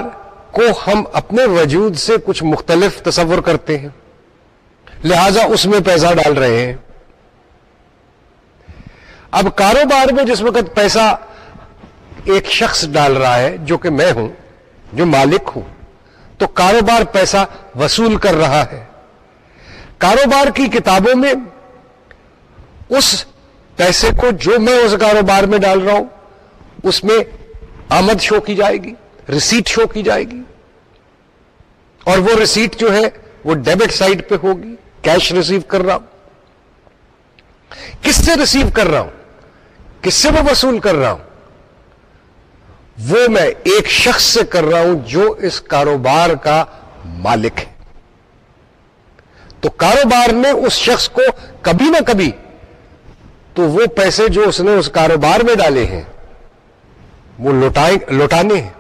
کو ہم اپنے وجود سے کچھ مختلف تصور کرتے ہیں لہذا اس میں پیسہ ڈال رہے ہیں اب کاروبار میں جس وقت پیسہ ایک شخص ڈال رہا ہے جو کہ میں ہوں جو مالک ہوں تو کاروبار پیسہ وصول کر رہا ہے کاروبار کی کتابوں میں اس پیسے کو جو میں اس کاروبار میں ڈال رہا ہوں اس میں آمد شو کی جائے گی ریسیٹ شو کی جائے گی اور وہ ریسیٹ جو ہے وہ ڈیبٹ سائڈ پہ ہوگی کیش ریسیو کر رہا ہوں کس سے ریسیو کر رہا ہوں کس سے میں وصول کر رہا ہوں وہ میں ایک شخص سے کر رہا ہوں جو اس کاروبار کا مالک ہے تو کاروبار نے اس شخص کو کبھی نہ کبھی تو وہ پیسے جو اس نے اس کاروبار میں ڈالے ہیں وہ لوٹائیں لوٹانے ہیں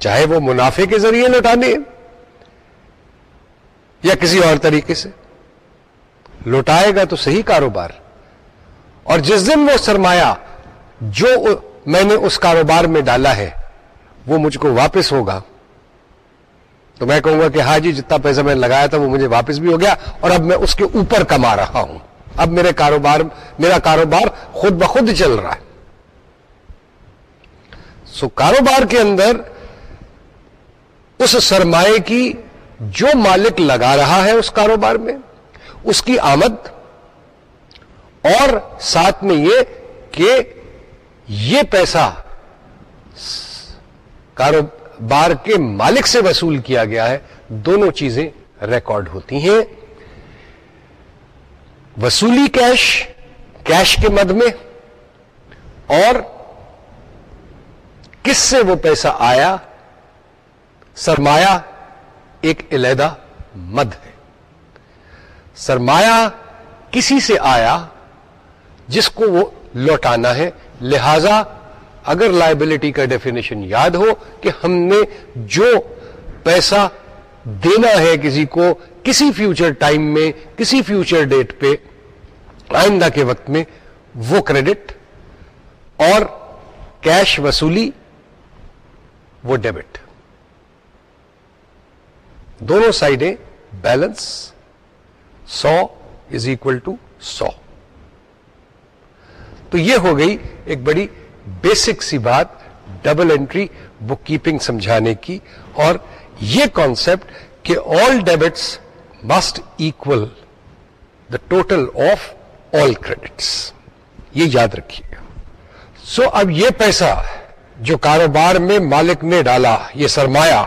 چاہے وہ منافع کے ذریعے لوٹانے ہیں یا کسی اور طریقے سے لوٹائے گا تو صحیح کاروبار اور جس دن وہ سرمایہ جو میں نے اس کاروبار میں ڈالا ہے وہ مجھ کو واپس ہوگا تو میں کہوں گا کہ ہاں جی جتنا پیسہ میں نے لگایا تھا وہ مجھے واپس بھی ہو گیا اور اب میں اس کے اوپر کما رہا ہوں اب میرے کاروبار میرا کاروبار خود بخود چل رہا ہے سو کاروبار کے اندر اس سرمایہ کی جو مالک لگا رہا ہے اس کاروبار میں اس کی آمد اور ساتھ میں یہ کہ یہ پیسہ کاروبار کے مالک سے وصول کیا گیا ہے دونوں چیزیں ریکارڈ ہوتی ہیں وصولی کیش کیش کے مد میں اور کس سے وہ پیسہ آیا سرمایہ ایک علیحدہ مد ہے سرمایہ کسی سے آیا جس کو وہ لوٹانا ہے لہذا اگر لائبلٹی کا ڈیفینیشن یاد ہو کہ ہم نے جو پیسہ دینا ہے کسی کو کسی فیوچر ٹائم میں کسی فیوچر ڈیٹ پہ آئندہ کے وقت میں وہ کریڈٹ اور کیش وصولی وہ ڈیبٹ دونوں سائڈیں balance so is equal to so تو یہ ہو گئی ایک بڑی بیسک سی بات ڈبل انٹری بک کیپنگ سمجھانے کی اور یہ کانسپٹ کہ all debits must equal the total of all credits یہ یاد رکھیے سو اب یہ پیسہ جو کاروبار میں مالک نے ڈالا یہ سرمایہ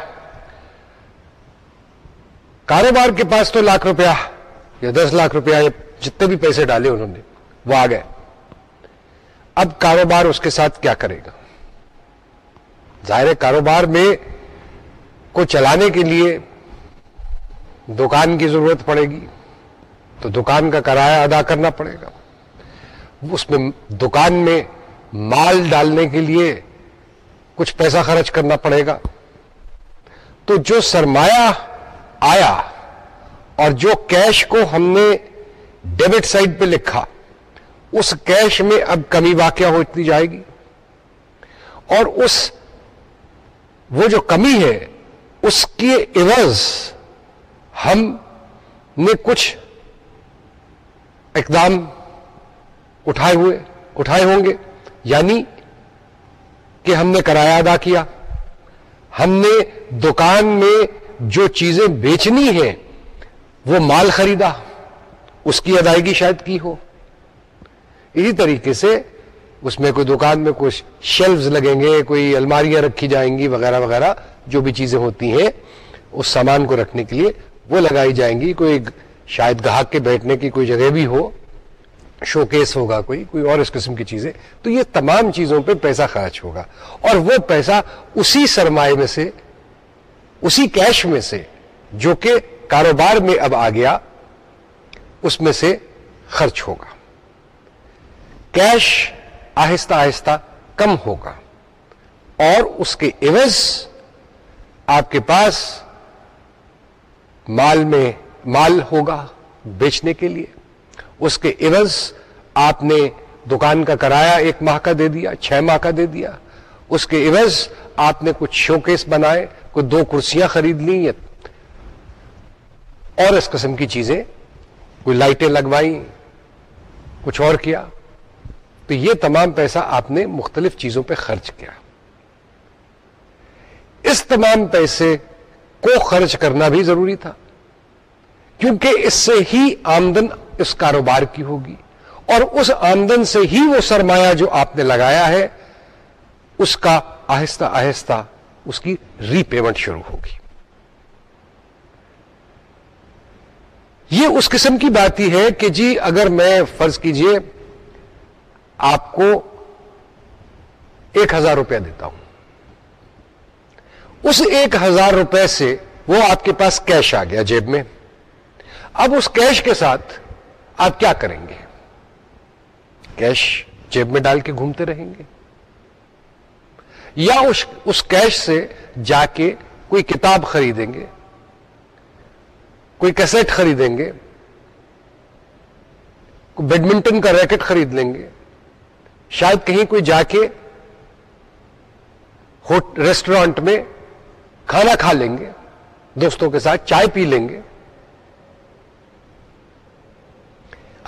کاروبار کے پاس تو لاکھ روپیہ یا دس لاکھ روپیہ یا جتنے بھی پیسے ڈالے انہوں نے وہ آ گئے اب کاروبار اس کے ساتھ کیا کرے گا ظاہر کاروبار میں کو چلانے کے لیے دکان کی ضرورت پڑے گی تو دکان کا کرایہ ادا کرنا پڑے گا اس میں دکان میں مال ڈالنے کے لیے کچھ پیسہ خرچ کرنا پڑے گا تو جو سرمایہ آیا اور جو کیش کو ہم نے ڈیبٹ سائڈ پہ لکھا اس کیش میں اب کمی واقع ہوتی جائے گی اور اس وہ جو کمی ہے اس کے عوض ہم نے کچھ اقدام اٹھائے ہوئے اٹھائے ہوں گے یعنی کہ ہم نے کرایہ ادا کیا ہم نے دکان میں جو چیزیں بیچنی ہیں وہ مال خریدا اس کی ادائیگی شاید کی ہو اسی طریقے سے اس میں کوئی دکان میں کچھ شیلوز لگیں گے کوئی الماریاں رکھی جائیں گی وغیرہ وغیرہ جو بھی چیزیں ہوتی ہیں اس سامان کو رکھنے کے لیے وہ لگائی جائیں گی کوئی شاید گاہک کے بیٹھنے کی کوئی جگہ بھی ہو شوکیس ہوگا کوئی کوئی اور اس قسم کی چیزیں تو یہ تمام چیزوں پہ پیسہ خرچ ہوگا اور وہ پیسہ اسی میں سے اسی کیش میں سے جو کہ کاروبار میں اب آ گیا اس میں سے خرچ ہوگا کیش آہستہ آہستہ کم ہوگا اور اس کے عوض آپ کے پاس مال میں مال ہوگا بیچنے کے لیے اس کے عوض آپ نے دکان کا کرایہ ایک ماہ کا دے دیا چھ ماہ کا دے دیا اس کے عوض آپ نے کچھ شوکیس بنائے کوئی دو کرسیاں خرید لی اور اس قسم کی چیزیں کوئی لائٹیں لگوائی کچھ اور کیا تو یہ تمام پیسہ آپ نے مختلف چیزوں پہ خرچ کیا اس تمام پیسے کو خرچ کرنا بھی ضروری تھا کیونکہ اس سے ہی آمدن اس کاروبار کی ہوگی اور اس آمدن سے ہی وہ سرمایہ جو آپ نے لگایا ہے اس کا آہستہ آہستہ اس کی ری پیمنٹ شروع ہوگی یہ اس قسم کی بات ہی ہے کہ جی اگر میں فرض کیجئے آپ کو ایک ہزار روپیہ دیتا ہوں اس ایک ہزار روپے سے وہ آپ کے پاس کیش آ گیا جیب میں اب اس کیش کے ساتھ آپ کیا کریں گے کیش جیب میں ڈال کے گھومتے رہیں گے یا اس کیش سے جا کے کوئی کتاب خریدیں گے کوئی کیسٹ خریدیں گے کوئی بیڈمنٹن کا ریکٹ خرید لیں گے شاید کہیں کوئی جا کے ریسٹورانٹ میں کھانا کھا لیں گے دوستوں کے ساتھ چائے پی لیں گے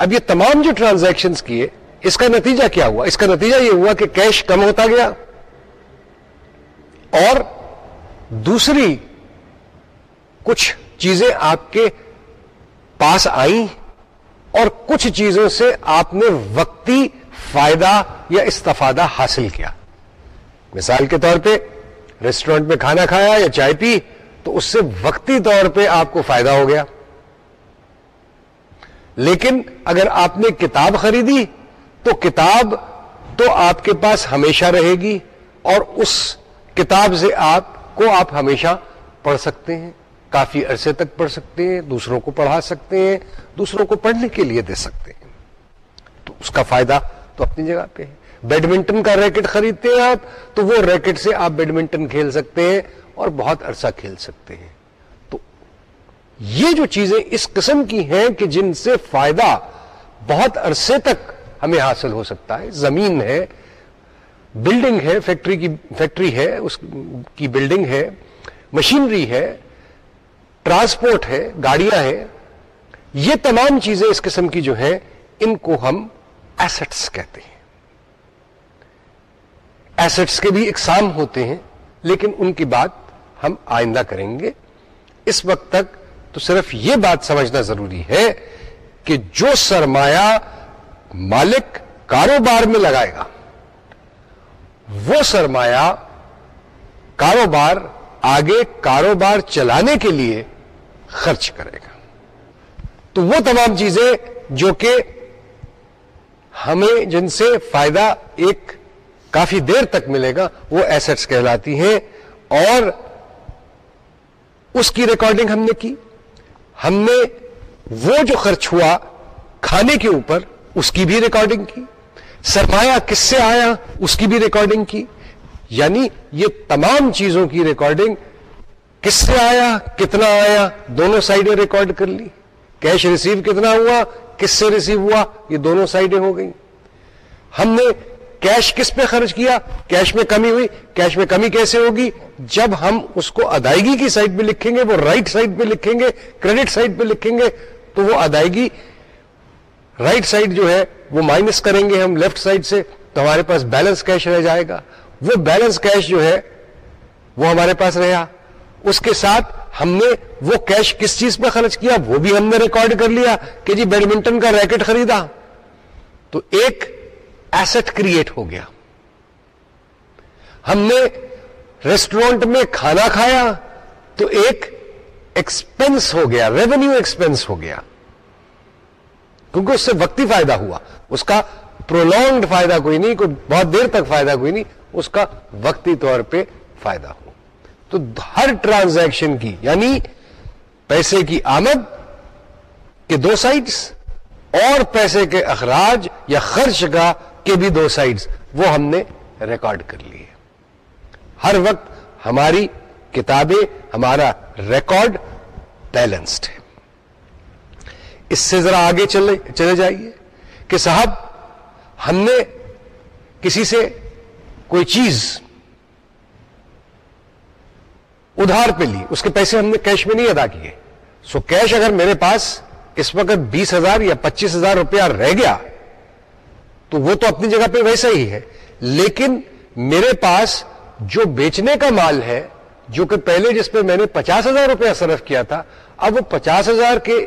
اب یہ تمام جو ٹرانزیکشن کیے اس کا نتیجہ کیا ہوا اس کا نتیجہ یہ ہوا کہ کیش کم ہوتا گیا اور دوسری کچھ چیزیں آپ کے پاس آئی اور کچھ چیزوں سے آپ نے وقتی فائدہ یا استفادہ حاصل کیا مثال کے طور پہ ریسٹورینٹ میں کھانا کھایا یا چائے پی تو اس سے وقتی طور پہ آپ کو فائدہ ہو گیا لیکن اگر آپ نے کتاب خریدی تو کتاب تو آپ کے پاس ہمیشہ رہے گی اور اس کتاب سے آپ کو آپ ہمیشہ پڑھ سکتے ہیں کافی عرصے تک پڑھ سکتے ہیں دوسروں کو پڑھا سکتے ہیں دوسروں کو پڑھنے کے لیے دے سکتے ہیں تو اس کا فائدہ تو اپنی جگہ پہ ہے بیڈمنٹن کا ریکٹ خریدتے ہیں آپ تو وہ ریکٹ سے آپ بیڈمنٹن کھیل سکتے ہیں اور بہت عرصہ کھیل سکتے ہیں یہ جو چیزیں اس قسم کی ہیں کہ جن سے فائدہ بہت عرصے تک ہمیں حاصل ہو سکتا ہے زمین ہے بلڈنگ ہے فیکٹری کی فیکٹری ہے اس کی بلڈنگ ہے مشینری ہے ٹرانسپورٹ ہے گاڑیاں ہیں یہ تمام چیزیں اس قسم کی جو ہیں ان کو ہم ایسٹس کہتے ہیں ایسٹس کے بھی اقسام ہوتے ہیں لیکن ان کی بات ہم آئندہ کریں گے اس وقت تک تو صرف یہ بات سمجھنا ضروری ہے کہ جو سرمایہ مالک کاروبار میں لگائے گا وہ سرمایہ کاروبار آگے کاروبار چلانے کے لیے خرچ کرے گا تو وہ تمام چیزیں جو کہ ہمیں جن سے فائدہ ایک کافی دیر تک ملے گا وہ ایسٹس کہلاتی ہیں اور اس کی ریکارڈنگ ہم نے کی ہم نے وہ جو خرچ ہوا کھانے کے اوپر اس کی بھی ریکارڈنگ کی سرمایہ کس سے آیا اس کی بھی ریکارڈنگ کی یعنی یہ تمام چیزوں کی ریکارڈنگ کس سے آیا کتنا آیا دونوں سائڈیں ریکارڈ کر لی کیش ریسیو کتنا ہوا کس سے ریسیو ہوا یہ دونوں سائڈیں ہو گئیں ہم نے کیش کس پہ خرچ کیا کیش میں کمی ہوئی کیش میں کمی کیسے ہوگی جب ہم اس کو ادائیگی کی سائٹ پہ لکھیں گے وہ رائٹ سائڈ پہ لکھیں گے کریڈٹ سائڈ پہ لکھیں گے تو وہ ادائیگی رائٹ سائڈ جو ہے وہ مائنس کریں گے ہم لیفٹ سائڈ سے تو ہمارے پاس بیلنس کیش رہ جائے گا وہ بیلنس کیش جو ہے وہ ہمارے پاس رہا اس کے ساتھ ہم نے وہ کیش کس چیز پہ خرچ کیا وہ بھی ہم نے ریکارڈ کر لیا کہ جی بیڈمنٹن کا ریکٹ خریدا تو ایک ایسٹ کریٹ ہو گیا ہم نے ریسٹورینٹ میں کھانا کھایا تو ایکسپینس ہو گیا ریونیو ایکسپنس ایکسپینس ہو گیا کیونکہ اس سے وقتی فائدہ ہوا اس کا پرولونگ فائدہ کوئی نہیں کوئی بہت دیر تک فائدہ کوئی نہیں اس کا وقتی طور پہ فائدہ ہو تو ہر ٹرانزیکشن کی یعنی پیسے کی آمد کے دو سائٹس اور پیسے کے اخراج یا خرچ کا کے بھی دو سائڈز وہ ہم نے ریکارڈ کر لی ہر وقت ہماری کتابیں ہمارا ریکارڈ بیلنسڈ ہے اس سے ذرا آگے چلے چلے جائیے کہ صاحب ہم نے کسی سے کوئی چیز ادھار پہ لی اس کے پیسے ہم نے کیش میں نہیں ادا کیے سو کیش اگر میرے پاس اس وقت بیس ہزار یا پچیس ہزار روپیہ رہ گیا تو وہ تو اپنی جگہ پہ ویسا ہی ہے لیکن میرے پاس جو بیچنے کا مال ہے جو کہ پہلے جس پہ میں نے پچاس ہزار روپیہ صرف کیا تھا اب وہ پچاس ہزار کے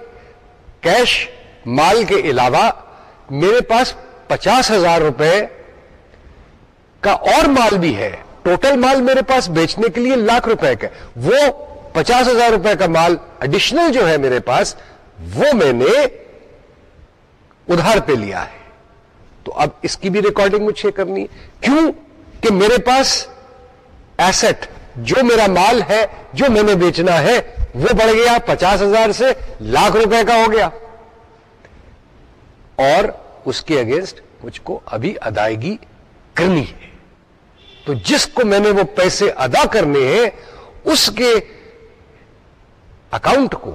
کیش مال کے علاوہ میرے پاس پچاس ہزار روپے کا اور مال بھی ہے ٹوٹل مال میرے پاس بیچنے کے لیے لاکھ روپے کا وہ پچاس ہزار روپے کا مال اڈیشنل جو ہے میرے پاس وہ میں نے ادھار پہ لیا ہے تو اب اس کی بھی ریکارڈنگ مجھے کرنی ہے کیوں کہ میرے پاس ایسٹ جو میرا مال ہے جو میں نے بیچنا ہے وہ بڑھ گیا پچاس ہزار سے لاکھ روپے کا ہو گیا اور اس کے اگینسٹ مجھ کو ابھی ادائیگی کرنی ہے تو جس کو میں نے وہ پیسے ادا کرنے ہیں اس کے اکاؤنٹ کو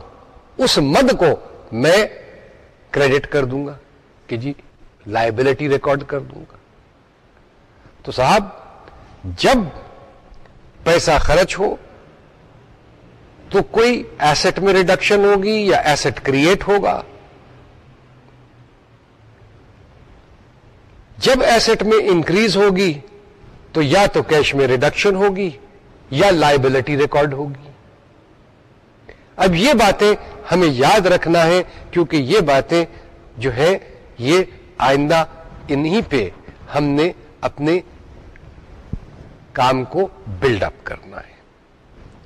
اس مد کو میں کریڈٹ کر دوں گا کہ جی لائبلٹی ریکارڈ کر دوں گا تو صاحب جب پیسہ خرچ ہو تو کوئی ایسٹ میں ریڈکشن ہوگی یا ایسٹ کریٹ ہوگا جب ایسٹ میں انکریز ہوگی تو یا تو کیش میں ریڈکشن ہوگی یا لائبلٹی ریکارڈ ہوگی اب یہ باتیں ہمیں یاد رکھنا ہے کیونکہ یہ باتیں جو ہے یہ آئندہ انہی پہ ہم نے اپنے کام کو بلڈ اپ کرنا ہے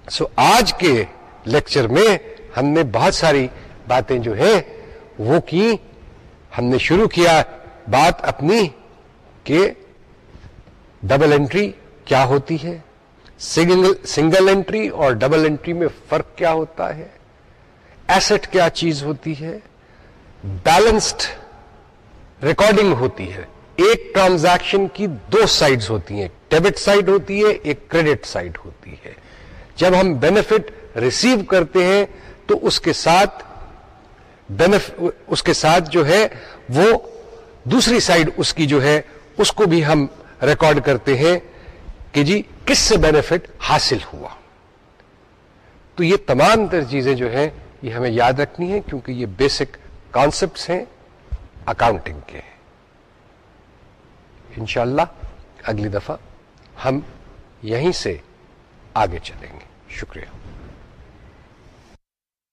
سو so, آج کے لیکچر میں ہم نے بہت ساری باتیں جو ہیں وہ کی ہم نے شروع کیا بات اپنی کہ ڈبل انٹری کیا ہوتی ہے سنگل انٹری اور ڈبل انٹری میں فرق کیا ہوتا ہے ایسٹ کیا چیز ہوتی ہے بیلنسڈ ریکارڈنگ ہوتی ہے ایک ٹرانزیکشن کی دو سائڈز ہوتی ہیں ڈیبٹ سائڈ ہوتی ہے ایک کریڈٹ سائڈ ہوتی ہے جب ہم بینیفٹ ریسیو کرتے ہیں تو اس کے ساتھ اس کے ساتھ جو ہے وہ دوسری سائڈ اس کی جو ہے اس کو بھی ہم ریکارڈ کرتے ہیں کہ جی کس سے بینیفٹ حاصل ہوا تو یہ تمام تر چیزیں جو ہیں یہ ہمیں یاد رکھنی ہے کیونکہ یہ بیسک کانسیپٹس ہیں اکاؤنٹنگ کے ہیں انشاءاللہ اگلی دفعہ ہم یہیں سے آگے چلیں گے شکریہ